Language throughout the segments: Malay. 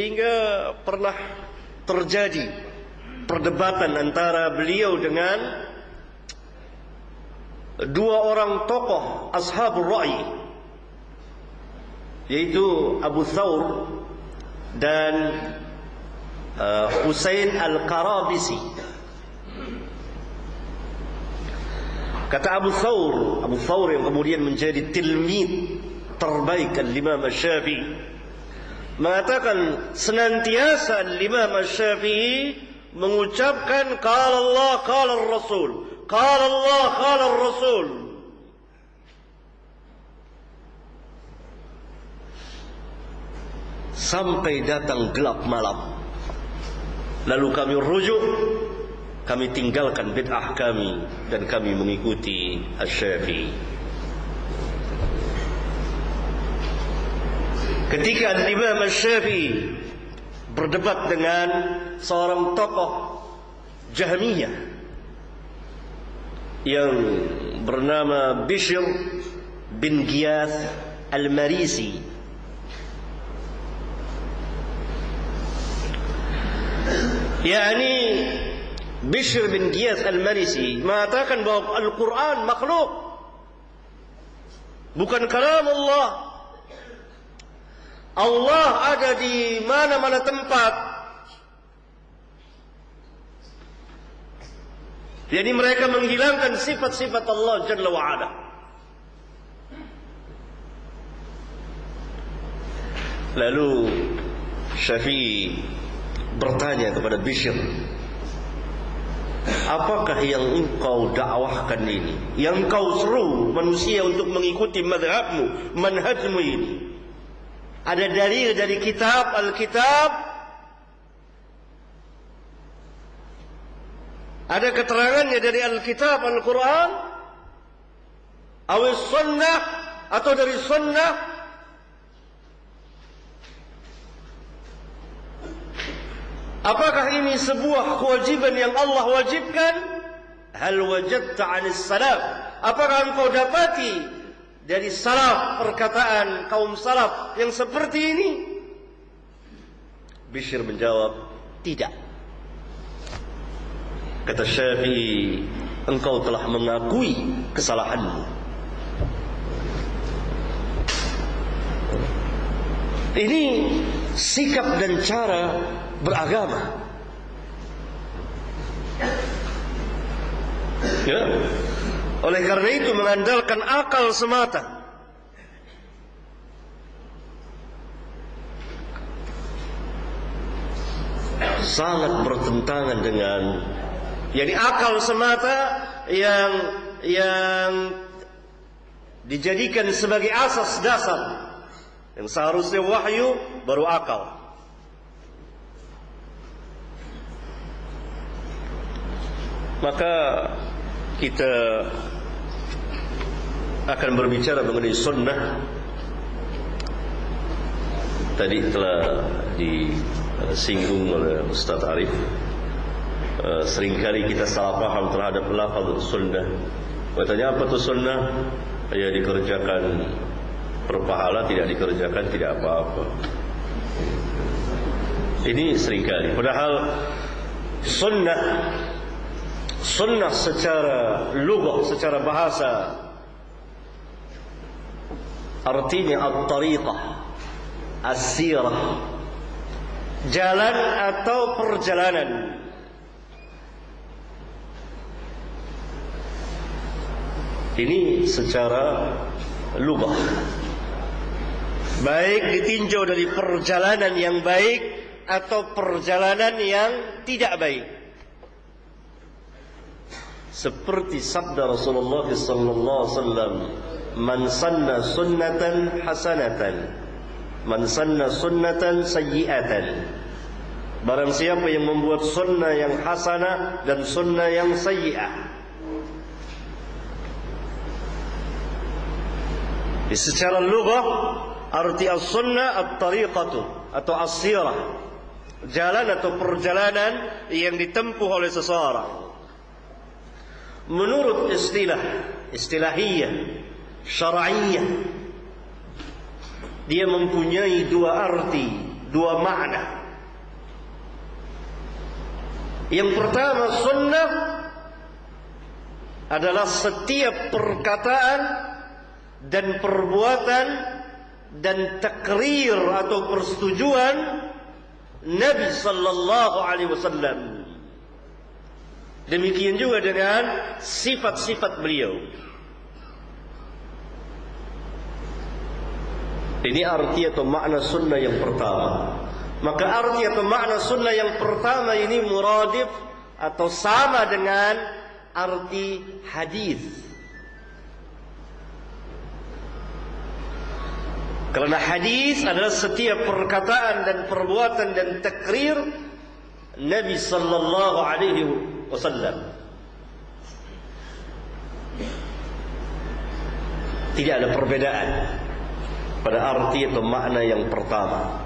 Hingga pernah terjadi perdebatan antara beliau dengan dua orang tokoh ashabul ra'i yaitu Abu Thawr dan uh, Husain Al-Qarabisi. Kata Abu Thawr Abu Thawr yang kemudian menjadi tilmid terbaik Al-Imam Syafi'i mengatakan senantiasa Al-Imam Syafi'i mengucapkan qala Allah qala Rasul qala Allah qala Rasul sampai datang gelap malam lalu kami rujuk kami tinggalkan bid'ah kami dan kami mengikuti Asy-Syafi'i ketika Imam Asy-Syafi'i berdebat dengan seorang tokoh Jahmiyah yang bernama Bishr bin Giyath Al-Marisi. Yakni Bishr bin Giyath Al-Marisi mengatakan bahawa Al-Quran makhluk bukan kalam Allah Allah ada di mana-mana tempat. Jadi mereka menghilangkan sifat-sifat Allah Jalla wa'ala. Lalu Syafi'i bertanya kepada Bishr Apakah yang engkau dakwahkan ini? Yang engkau seru manusia untuk mengikuti madhabmu Manhajmu ini Ada dalil dari kitab Al-Kitab Ada keterangannya dari Al-Kitab Al-Quran Awis sunnah Atau dari sunnah Apakah ini sebuah kewajiban yang Allah wajibkan? Hal wajadta 'anis salaf? Apakah engkau dapati dari salaf perkataan kaum salaf yang seperti ini? Bishr menjawab, tidak. Kata Syafi'i, engkau telah mengakui kesalahanmu. Ini sikap dan cara beragama. Ya. Oleh karena itu mengandalkan akal semata. Sangat bertentangan dengan yakni akal semata yang yang dijadikan sebagai asas dasar yang seharusnya wahyu baru akal. maka kita akan berbicara mengenai sunnah tadi telah disinggung oleh Ustaz Arif. Eh, seringkali kita salah paham terhadap lafaz sunnah. Katanya apa itu sunnah? Ya dikerjakan berpahala tidak dikerjakan tidak apa-apa. Ini seringkali. Padahal sunnah sunnah secara lugah secara bahasa. Artinya at-tariqah as-sirah. Jalan atau perjalanan? Ini secara lugah. Baik ditinjau dari perjalanan yang baik atau perjalanan yang tidak baik seperti sabda Rasulullah sallallahu alaihi wasallam man sanna sunnatan hasanatan man sanna sunnatan sayyi'atan. Barang siapa yang membuat sunnah yang hasanah dan sunnah yang sayyi'ah. Secara lugah arti as-sunnah at-tariqatu atau as-sirah. Jalan atau perjalanan yang ditempuh oleh seseorang menurut istilah istilahiyah syar'iyah dia mempunyai dua arti dua makna. Yang pertama sunnah adalah setiap perkataan dan perbuatan dan takrir atau persetujuan Nabi sallallahu alaihi wasallam. Demikian juga dengan sifat-sifat beliau. Ini arti atau makna sunnah yang pertama. Maka arti atau makna sunnah yang pertama ini muradif atau sama dengan arti hadis. Kerana hadis adalah setiap perkataan dan perbuatan dan takrir Nabi sallallahu alaihi wasallam. Tidak ada perbedaan pada arti atau makna yang pertama.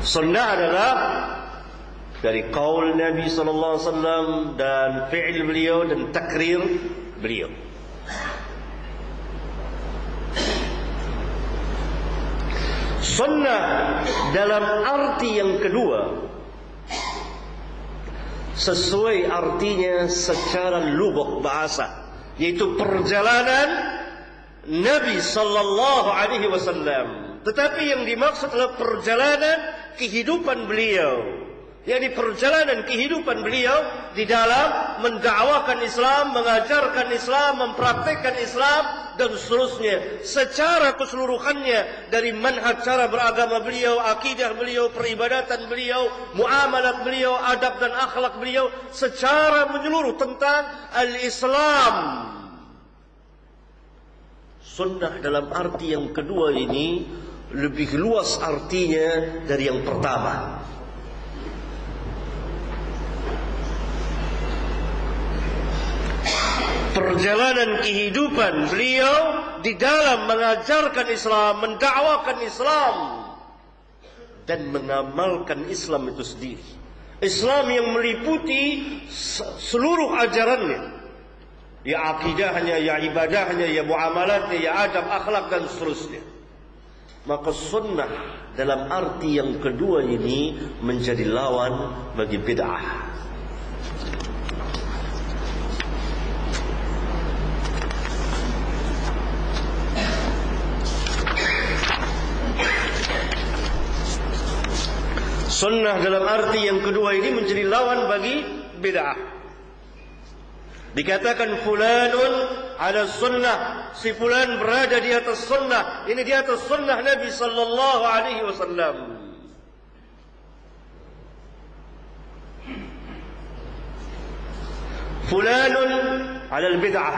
Sunnah adalah dari kaul Nabi sallallahu alaihi wasallam dan fi'il beliau dan takrir beliau. Sunnah dalam arti yang kedua sesuai artinya secara lubuk bahasa yaitu perjalanan Nabi sallallahu alaihi wasallam. Tetapi yang dimaksud adalah perjalanan kehidupan beliau. Yang di perjalanan kehidupan beliau di dalam mendakwakan Islam, mengajarkan Islam, mempraktikkan Islam dan seterusnya secara keseluruhannya dari manhaj cara beragama beliau, akidah beliau, peribadatan beliau, muamalat beliau, adab dan akhlak beliau secara menyeluruh tentang al-Islam sunnah dalam arti yang kedua ini lebih luas artinya dari yang pertama. Perjalanan kehidupan beliau di dalam mengajarkan Islam, mendakwakan Islam dan mengamalkan Islam itu sendiri. Islam yang meliputi seluruh ajarannya ya akidahnya, ya ibadahnya, ya muamalatnya, ya adab, akhlak dan seterusnya. Maka sunnah dalam arti yang kedua ini menjadi lawan bagi bid'ah. Sunnah dalam arti yang kedua ini menjadi lawan bagi bid'ah. Dikatakan fulanun ada sunnah. Si fulan berada di atas sunnah. Ini di atas sunnah Nabi sallallahu alaihi wasallam. Fulanun ala bid'ah.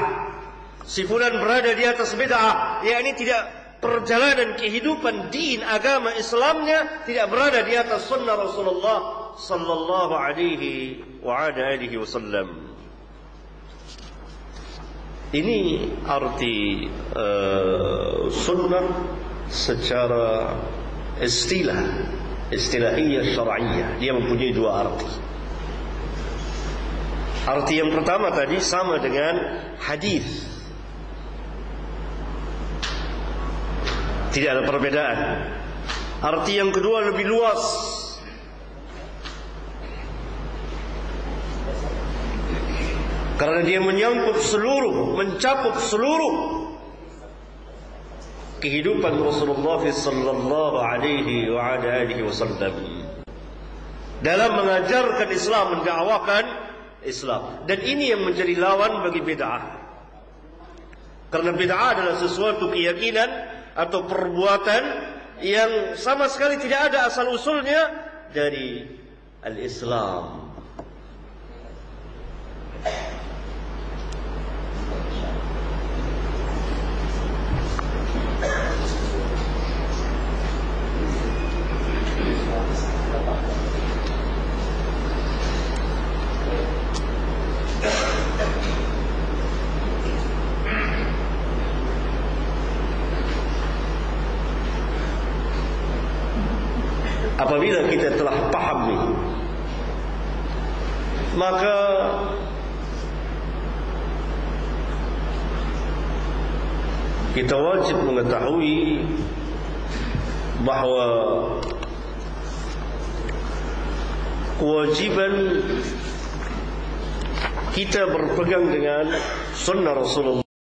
Si fulan berada di atas bid'ah. Ya ini tidak perjalanan kehidupan din agama Islamnya tidak berada di atas sunnah Rasulullah sallallahu alaihi wa alihi wasallam. Ini arti uh, sunnah secara istilah istilahiyah syar'iyah dia mempunyai dua arti. Arti yang pertama tadi sama dengan hadis tidak ada perbedaan arti yang kedua lebih luas Karena dia menyangkut seluruh, mencakup seluruh kehidupan Rasulullah sallallahu alaihi wa alihi wasallam. Dalam mengajarkan Islam, mendakwakan Islam. Dan ini yang menjadi lawan bagi bid'ah. Karena bid'ah adalah sesuatu keyakinan atau perbuatan yang sama sekali tidak ada asal usulnya dari al-Islam. Apabila kita telah paham ini maka kita wajib mengetahui bahawa kewajiban kita berpegang dengan sunnah Rasulullah